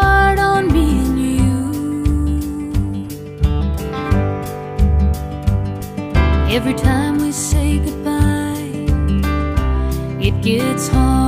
hard on me and you. Every time we say goodbye, it gets hard.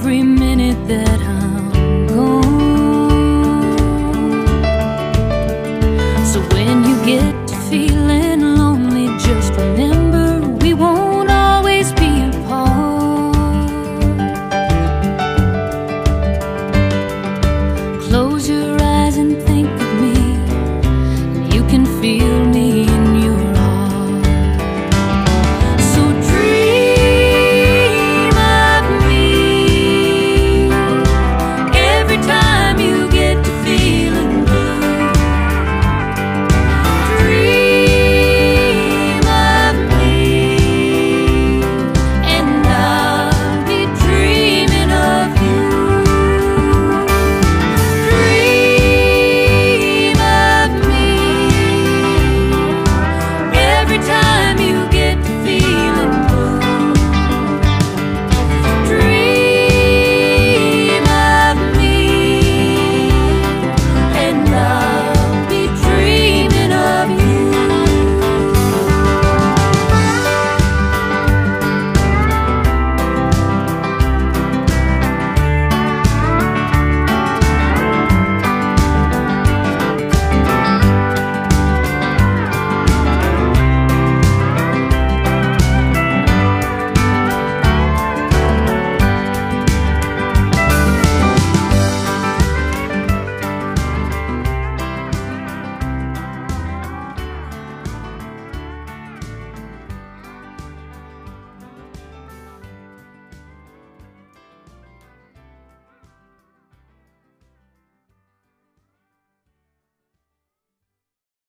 every minute that I